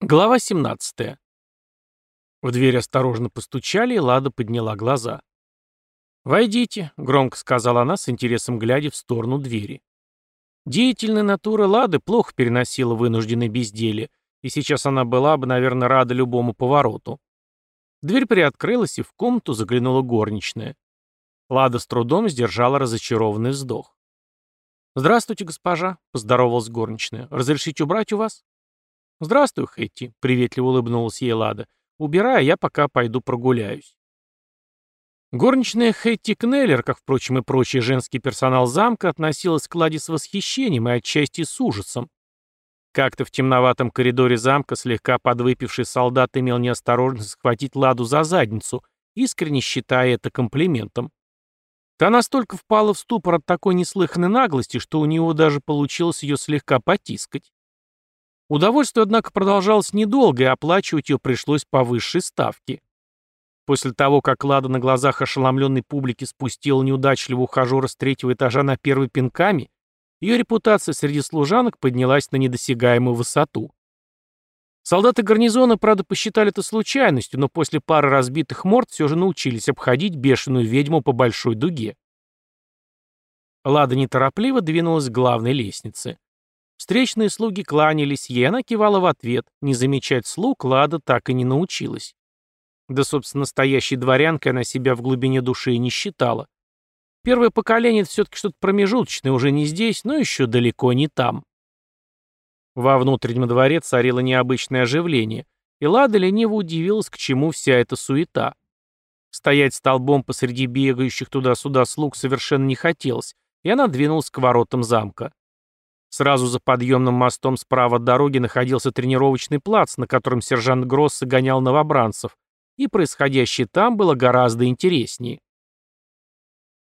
Глава 17. В дверь осторожно постучали, и Лада подняла глаза. «Войдите», — громко сказала она, с интересом глядя в сторону двери. Деятельная натура Лады плохо переносила вынужденное безделье, и сейчас она была бы, наверное, рада любому повороту. Дверь приоткрылась, и в комнату заглянула горничная. Лада с трудом сдержала разочарованный вздох. «Здравствуйте, госпожа», — поздоровалась горничная. «Разрешите убрать у вас?» «Здравствуй, Хэтти», — приветливо улыбнулась ей Лада. «Убирай, а я пока пойду прогуляюсь». Горничная Хэтти Кнеллер, как, впрочем, и прочий женский персонал замка, относилась к Ладе с восхищением и отчасти с ужасом. Как-то в темноватом коридоре замка слегка подвыпивший солдат имел неосторожность схватить Ладу за задницу, искренне считая это комплиментом. Та настолько впала в ступор от такой неслыханной наглости, что у него даже получилось ее слегка потискать. Удовольствие, однако, продолжалось недолго, и оплачивать ее пришлось по высшей ставке. После того, как Лада на глазах ошеломленной публики спустила неудачливого ухажера с третьего этажа на первый пинками, ее репутация среди служанок поднялась на недосягаемую высоту. Солдаты гарнизона, правда, посчитали это случайностью, но после пары разбитых морд все же научились обходить бешеную ведьму по большой дуге. Лада неторопливо двинулась к главной лестнице. Встречные слуги кланялись, ей она кивала в ответ. Не замечать слуг Лада так и не научилась. Да, собственно, настоящей дворянкой она себя в глубине души и не считала. Первое поколение — это все-таки что-то промежуточное, уже не здесь, но еще далеко не там. Во внутреннем дворе царило необычное оживление, и Лада лениво удивилась, к чему вся эта суета. Стоять столбом посреди бегающих туда-сюда слуг совершенно не хотелось, и она двинулась к воротам замка. Сразу за подъемным мостом справа от дороги находился тренировочный плац, на котором сержант Гросс гонял новобранцев, и происходящее там было гораздо интереснее.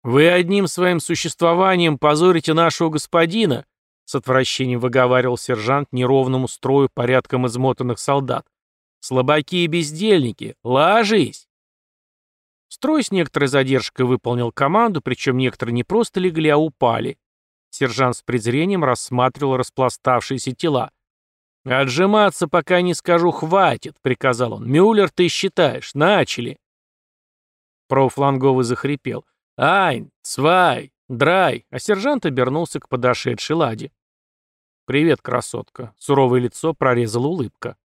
«Вы одним своим существованием позорите нашего господина», с отвращением выговаривал сержант неровному строю порядком измотанных солдат. «Слабаки и бездельники, ложись!» Строй с некоторой задержкой выполнил команду, причем некоторые не просто легли, а упали. Сержант с презрением рассматривал распластавшиеся тела. «Отжиматься, пока не скажу, хватит», — приказал он. «Мюллер, ты считаешь. Начали». Профланговый захрипел. «Айн, свай, драй», а сержант обернулся к подошедшей ладе. «Привет, красотка», — суровое лицо прорезала улыбка.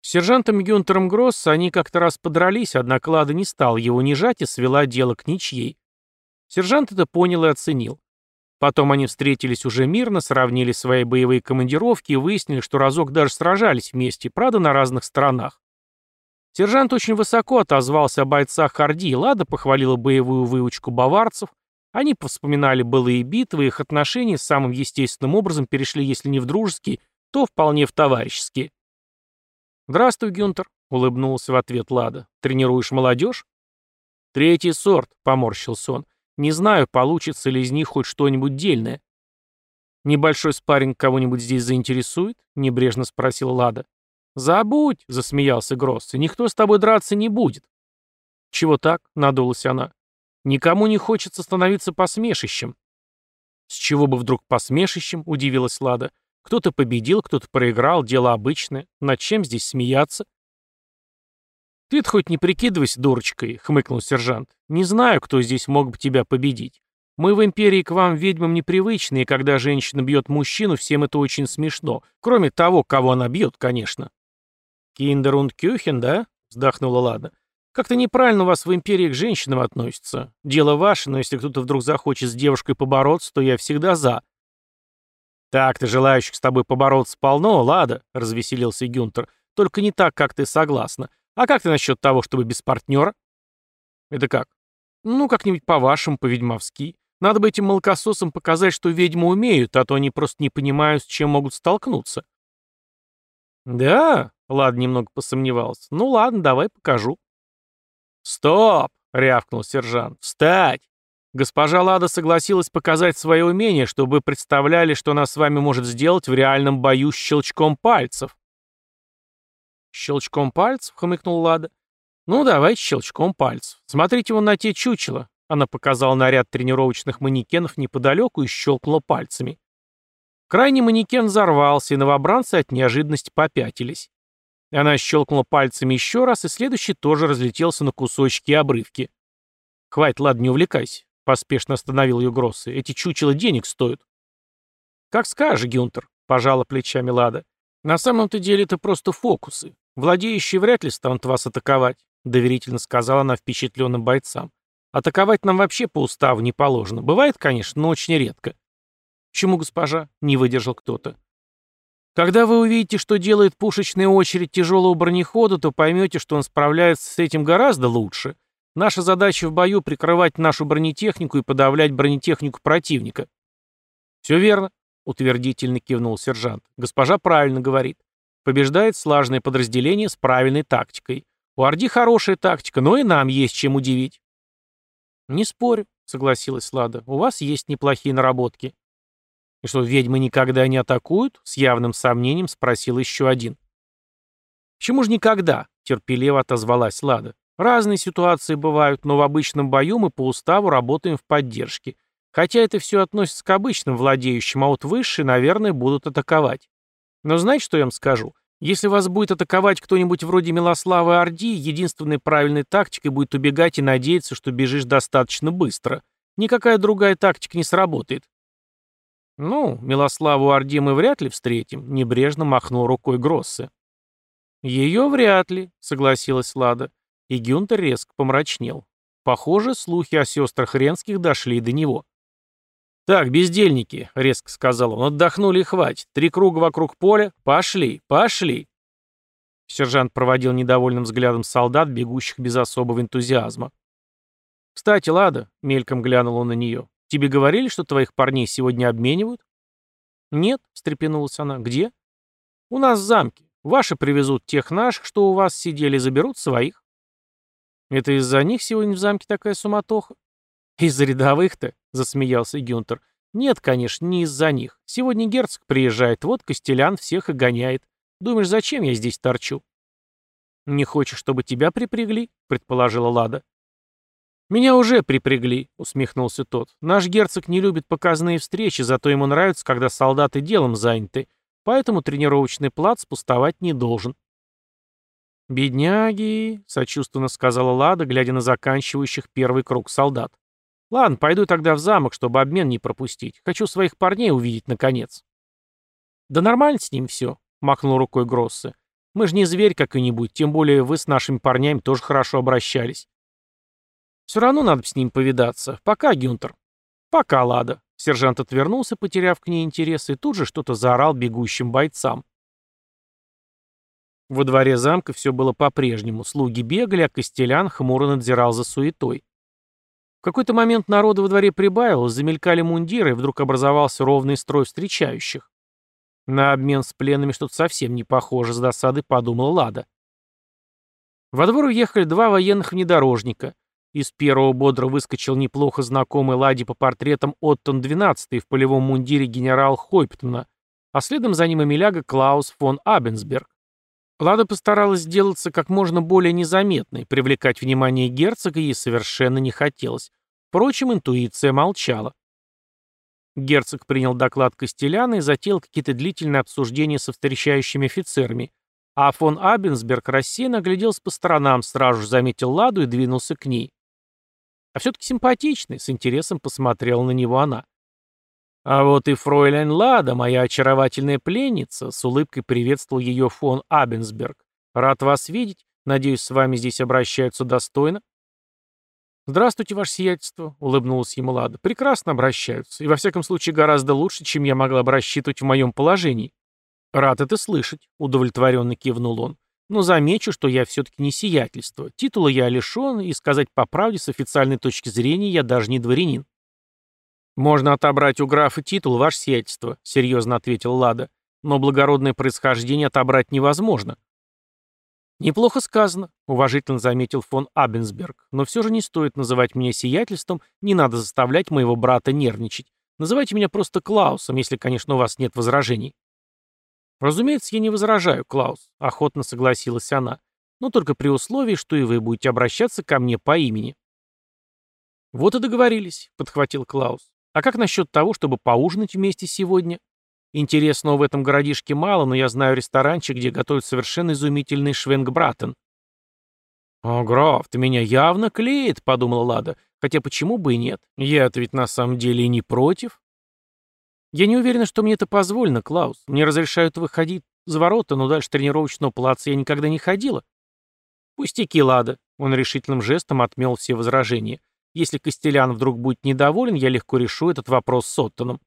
С сержантом Гюнтером Гросс они как-то раз подрались, однако Лада не стал его унижать и свела дело к ничьей. Сержант это понял и оценил. Потом они встретились уже мирно, сравнили свои боевые командировки и выяснили, что разок даже сражались вместе, правда, на разных сторонах. Сержант очень высоко отозвался о бойцах Харди, Лада похвалила боевую выучку баварцев, они повспоминали былые битвы, их отношения самым естественным образом перешли, если не в дружеские, то вполне в товарищеские. «Здравствуй, Гюнтер», — улыбнулся в ответ Лада. «Тренируешь молодежь?» «Третий сорт», — поморщился он. Не знаю, получится ли из них хоть что-нибудь дельное. «Небольшой спарринг кого-нибудь здесь заинтересует?» — небрежно спросил Лада. «Забудь», — засмеялся Гросс, — «никто с тобой драться не будет». «Чего так?» — надулась она. «Никому не хочется становиться посмешищем». «С чего бы вдруг посмешищем?» — удивилась Лада. «Кто-то победил, кто-то проиграл, дело обычное. Над чем здесь смеяться?» «Ты-то хоть не прикидывайся дурочкой», — хмыкнул сержант. «Не знаю, кто здесь мог бы тебя победить. Мы в империи к вам, ведьмам, непривычны, и когда женщина бьет мужчину, всем это очень смешно. Кроме того, кого она бьет, конечно». «Киндер und Кюхен, да?» — вздохнула Лада. «Как-то неправильно у вас в империи к женщинам относятся. Дело ваше, но если кто-то вдруг захочет с девушкой побороться, то я всегда за». «Так-то желающих с тобой побороться полно, Лада», — развеселился Гюнтер. «Только не так, как ты согласна. А как ты насчет того, чтобы без партнера? Это как? Ну, как-нибудь по-вашему, по-ведьмовски. Надо бы этим молокососам показать, что ведьмы умеют, а то они просто не понимают, с чем могут столкнуться. Да, ладно, немного посомневался. Ну ладно, давай покажу. Стоп, рявкнул сержант. Встать! Госпожа Лада согласилась показать свое умение, чтобы вы представляли, что она с вами может сделать в реальном бою с щелчком пальцев. «Щелчком пальцев?» — хмыкнул Лада. «Ну, давайте щелчком пальцев. Смотрите вон на те чучела». Она показала на ряд тренировочных манекенов неподалеку и щелкнула пальцами. Крайний манекен взорвался, и новобранцы от неожиданности попятились. Она щелкнула пальцами еще раз, и следующий тоже разлетелся на кусочки и обрывки. «Хватит, ладно, не увлекайся», — поспешно остановил ее Гроссы. «Эти чучела денег стоят». «Как скажешь, Гюнтер», — пожала плечами Лада. «На самом-то деле это просто фокусы. Владеющие вряд ли станут вас атаковать», — доверительно сказала она впечатленным бойцам. «Атаковать нам вообще по уставу не положено. Бывает, конечно, но очень редко». «Чему, госпожа?» — не выдержал кто-то. «Когда вы увидите, что делает пушечная очередь тяжелого бронехода, то поймете, что он справляется с этим гораздо лучше. Наша задача в бою — прикрывать нашу бронетехнику и подавлять бронетехнику противника». «Все верно», — утвердительно кивнул сержант. «Госпожа правильно говорит. Побеждает слаженное подразделение с правильной тактикой. У Орди хорошая тактика, но и нам есть чем удивить». «Не спорю», — согласилась Лада. «У вас есть неплохие наработки». «И что, ведьмы никогда не атакуют?» — с явным сомнением спросил еще один. «Почему же никогда?» — терпеливо отозвалась Лада. «Разные ситуации бывают, но в обычном бою мы по уставу работаем в поддержке. Хотя это все относится к обычным владеющим, а вот высшие, наверное, будут атаковать. Но знаете, что я вам скажу? Если вас будет атаковать кто-нибудь вроде Милослава Орди, единственной правильной тактикой будет убегать и надеяться, что бежишь достаточно быстро. Никакая другая тактика не сработает. «Ну, Милославу Орди мы вряд ли встретим», — небрежно махнул рукой Гроссе. «Ее вряд ли», — согласилась Лада. И Гюнтер резко помрачнел. Похоже, слухи о сестрах Ренских дошли до него. «Так, бездельники», — резко сказал он, — «отдохнули и хватит. Три круга вокруг поля. Пошли, пошли». Сержант проводил недовольным взглядом солдат, бегущих без особого энтузиазма. «Кстати, Лада», — мельком глянул он на нее, Тебе говорили, что твоих парней сегодня обменивают? Нет, встрепенулась она. Где? У нас в замке. Ваши привезут тех наших, что у вас сидели, заберут своих. Это из-за них сегодня в замке такая суматоха? Из-за рядовых-то, засмеялся Гюнтер. Нет, конечно, не из-за них. Сегодня герцог приезжает, вот Костелян всех и гоняет. Думаешь, зачем я здесь торчу? Не хочешь, чтобы тебя припрягли? предположила Лада. «Меня уже припрягли», — усмехнулся тот. «Наш герцог не любит показные встречи, зато ему нравится, когда солдаты делом заняты, поэтому тренировочный плац пустовать не должен». «Бедняги», — сочувственно сказала Лада, глядя на заканчивающих первый круг солдат. «Ладно, пойду тогда в замок, чтобы обмен не пропустить. Хочу своих парней увидеть, наконец». «Да нормально с ним все», — махнул рукой Гроссе. «Мы же не зверь какой-нибудь, тем более вы с нашими парнями тоже хорошо обращались. Все равно надо с ним повидаться. Пока, Гюнтер. Пока, Лада. Сержант отвернулся, потеряв к ней интерес, и тут же что-то заорал бегущим бойцам. Во дворе замка все было по-прежнему. Слуги бегали, а Костелян хмуро надзирал за суетой. В какой-то момент народа во дворе прибавилось, замелькали мундиры, и вдруг образовался ровный строй встречающих. На обмен с пленными что-то совсем не похоже, с досады подумала Лада. Во двор уехали два военных внедорожника. Из первого бодро выскочил неплохо знакомый Ладе по портретам Оттон-12 в полевом мундире генерал Хойптмана, а следом за ним Эмиляга Клаус фон Абенсберг. Лада постаралась сделаться как можно более незаметной, привлекать внимание герцога ей совершенно не хотелось. Впрочем, интуиция молчала. Герцог принял доклад Костеляна и затеял какие-то длительные обсуждения со встречающими офицерами, а фон Абенсберг рассеянно огляделся по сторонам, сразу же заметил Ладу и двинулся к ней. А все-таки симпатичный, с интересом посмотрела на него она. А вот и фройляйн Лада, моя очаровательная пленница, с улыбкой приветствовал ее фон Абенсберг. Рад вас видеть. Надеюсь, с вами здесь обращаются достойно. «Здравствуйте, ваше сиятельство», — улыбнулась ему Лада. «Прекрасно обращаются, и во всяком случае гораздо лучше, чем я могла бы рассчитывать в моем положении». «Рад это слышать», — удовлетворенно кивнул он. Но замечу, что я все-таки не сиятельство. Титула я лишен, и сказать по правде, с официальной точки зрения, я даже не дворянин. «Можно отобрать у графа титул, ваше сиятельство», — серьезно ответил Лада. «Но благородное происхождение отобрать невозможно». «Неплохо сказано», — уважительно заметил фон Абенсберг. «Но все же не стоит называть меня сиятельством, не надо заставлять моего брата нервничать. Называйте меня просто Клаусом, если, конечно, у вас нет возражений». «Разумеется, я не возражаю, Клаус», — охотно согласилась она, «но только при условии, что и вы будете обращаться ко мне по имени». «Вот и договорились», — подхватил Клаус. «А как насчет того, чтобы поужинать вместе сегодня?» Интересного в этом городишке мало, но я знаю ресторанчик, где готовят совершенно изумительный швенгбратен». «О, граф, ты меня явно клеит», — подумала Лада. «Хотя почему бы и нет? Я-то ведь на самом деле и не против». «Я не уверена, что мне это позволено, Клаус. Мне разрешают выходить за ворота, но дальше тренировочного плаца я никогда не ходила». «Пустяки, Лада», — он решительным жестом отмел все возражения. «Если Костелян вдруг будет недоволен, я легко решу этот вопрос с Оттоном».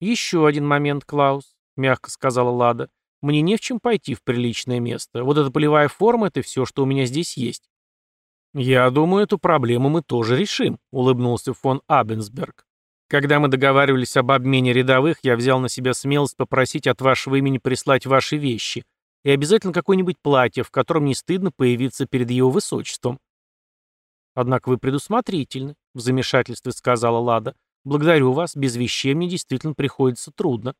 «Еще один момент, Клаус», — мягко сказала Лада. «Мне не в чем пойти в приличное место. Вот эта полевая форма — это все, что у меня здесь есть». «Я думаю, эту проблему мы тоже решим», — улыбнулся фон Абенсберг. «Когда мы договаривались об обмене рядовых, я взял на себя смелость попросить от вашего имени прислать ваши вещи и обязательно какое-нибудь платье, в котором не стыдно появиться перед его высочеством». «Однако вы предусмотрительны», — в замешательстве сказала Лада. Благодарю вас, без вещей мне действительно приходится трудно.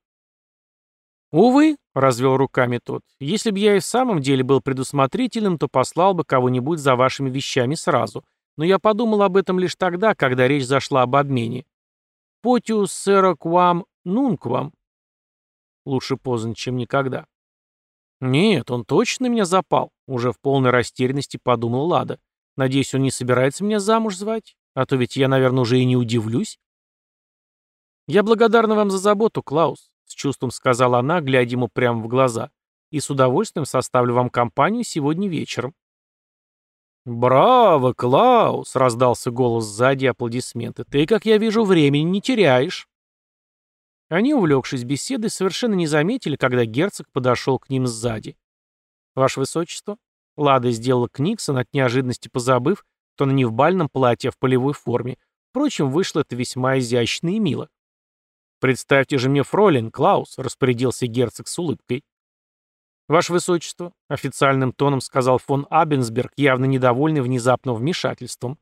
«Увы», — развел руками тот, — «если бы я и в самом деле был предусмотрительным, то послал бы кого-нибудь за вашими вещами сразу. Но я подумал об этом лишь тогда, когда речь зашла об обмене. Потиус сэра квам нунквам». Лучше поздно, чем никогда. «Нет, он точно на меня запал», — уже в полной растерянности подумал Лада. «Надеюсь, он не собирается меня замуж звать? А то ведь я, наверное, уже и не удивлюсь». «Я благодарна вам за заботу, Клаус», — с чувством сказала она, глядя ему прямо в глаза. «И с удовольствием составлю вам компанию сегодня вечером». «Браво, Клаус!» — раздался голос сзади аплодисменты. «Ты, как я вижу, времени не теряешь». Они, увлекшись беседой, совершенно не заметили, когда герцог подошел к ним сзади. «Ваше Высочество?» Лада сделала книксон, от неожиданности позабыв, что она не в бальном платье, а в полевой форме. Впрочем, вышло это весьма изящно и мило. «Представьте же мне фролин, Клаус», — распорядился герцог с улыбкой. «Ваше Высочество», — официальным тоном сказал фон Абенсберг, явно недовольный внезапным вмешательством.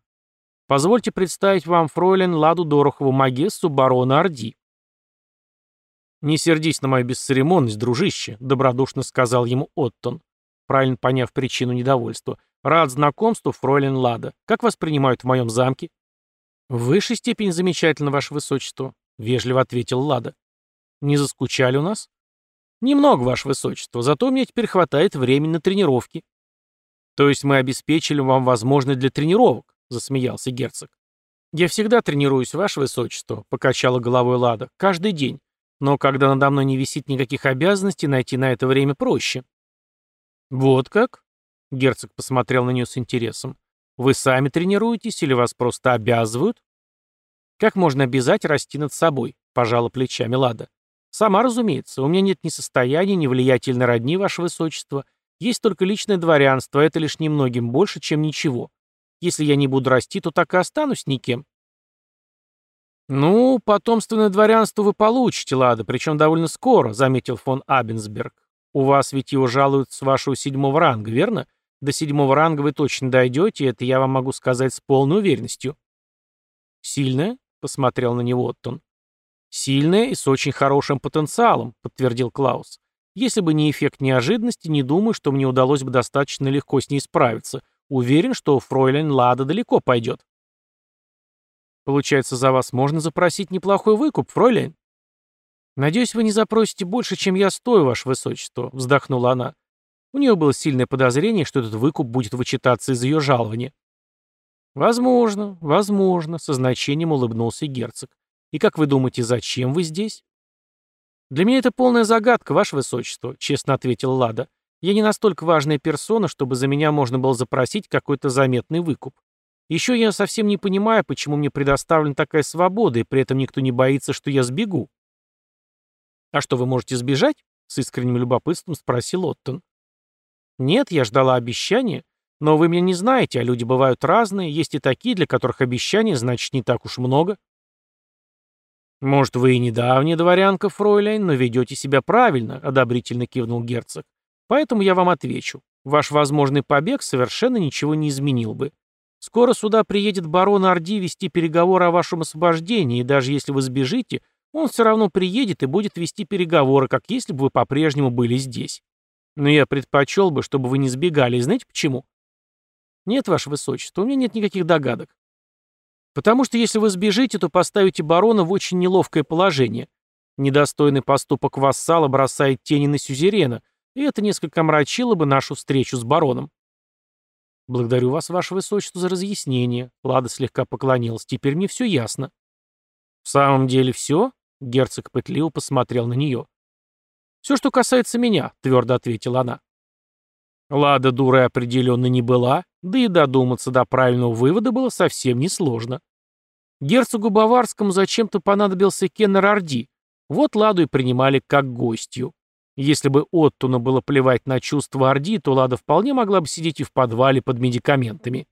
«Позвольте представить вам фройлен Ладу Дорохову, магессу барона Орди». «Не сердись на мою бесцеремонность, дружище», — добродушно сказал ему Оттон, правильно поняв причину недовольства. «Рад знакомству, фройлен Лада. Как вас принимают в моем замке?» «В высшей степени замечательно, ваше высочество», — вежливо ответил Лада. «Не заскучали у нас?» «Немного, ваше высочество, зато мне теперь хватает времени на тренировки». «То есть мы обеспечили вам возможность для тренировок?» — засмеялся герцог. «Я всегда тренируюсь, ваше высочество», — покачала головой Лада. «Каждый день. Но когда надо мной не висит никаких обязанностей, найти на это время проще». «Вот как?» — герцог посмотрел на нее с интересом. «Вы сами тренируетесь или вас просто обязывают?» Как можно обязать расти над собой? Пожала плечами Лада. Сама, разумеется, у меня нет ни состояния, ни влиятельной родни, ваше высочество. Есть только личное дворянство, это лишь немногим больше, чем ничего. Если я не буду расти, то так и останусь никем. «Ну, потомственное дворянство вы получите, Лада, причем довольно скоро», — заметил фон Абенсберг. «У вас ведь его жалуют с вашего седьмого ранга, верно? До седьмого ранга вы точно дойдете, это я вам могу сказать с полной уверенностью». «Сильная?» — посмотрел на него Оттон. «Сильная и с очень хорошим потенциалом», — подтвердил Клаус. «Если бы не эффект неожиданности, не думаю, что мне удалось бы достаточно легко с ней справиться. Уверен, что фройлен Лада далеко пойдет». «Получается, за вас можно запросить неплохой выкуп, фройлен?» «Надеюсь, вы не запросите больше, чем я стою, ваше высочество», — вздохнула она. У нее было сильное подозрение, что этот выкуп будет вычитаться из ее жалования. «Возможно, возможно», — со значением улыбнулся герцог. «И как вы думаете, зачем вы здесь?» «Для меня это полная загадка, ваше высочество», — честно ответил Лада. «Я не настолько важная персона, чтобы за меня можно было запросить какой-то заметный выкуп. Еще я совсем не понимаю, почему мне предоставлена такая свобода, и при этом никто не боится, что я сбегу». «А что, вы можете сбежать?» — с искренним любопытством спросил Оттон. «Нет, я ждала обещания. Но вы меня не знаете, а люди бывают разные, есть и такие, для которых обещаний значит не так уж много. Может, вы и недавняя дворянка, фройляйн, но ведете себя правильно, одобрительно кивнул герцог. Поэтому я вам отвечу. Ваш возможный побег совершенно ничего не изменил бы. Скоро сюда приедет барон Орди вести переговоры о вашем освобождении, и даже если вы сбежите, он все равно приедет и будет вести переговоры, как если бы вы по-прежнему были здесь. Но я предпочел бы, чтобы вы не сбегали, и знаете почему? «Нет, ваше высочество, у меня нет никаких догадок». «Потому что если вы сбежите, то поставите барона в очень неловкое положение. Недостойный поступок вассала бросает тени на сюзерена, и это несколько омрачило бы нашу встречу с бароном. «Благодарю вас, ваше высочество, за разъяснение». Лада слегка поклонилась. «Теперь мне все ясно». «В самом деле все?» Герцог пытливо посмотрел на нее. «Все, что касается меня», — твердо ответила она. Лада дурой определенно не была, да и додуматься до правильного вывода было совсем несложно. Герцогу Баварскому зачем-то понадобился Кеннер Орди. Вот Ладу и принимали как гостью. Если бы Оттуна было плевать на чувства Орди, то Лада вполне могла бы сидеть и в подвале под медикаментами.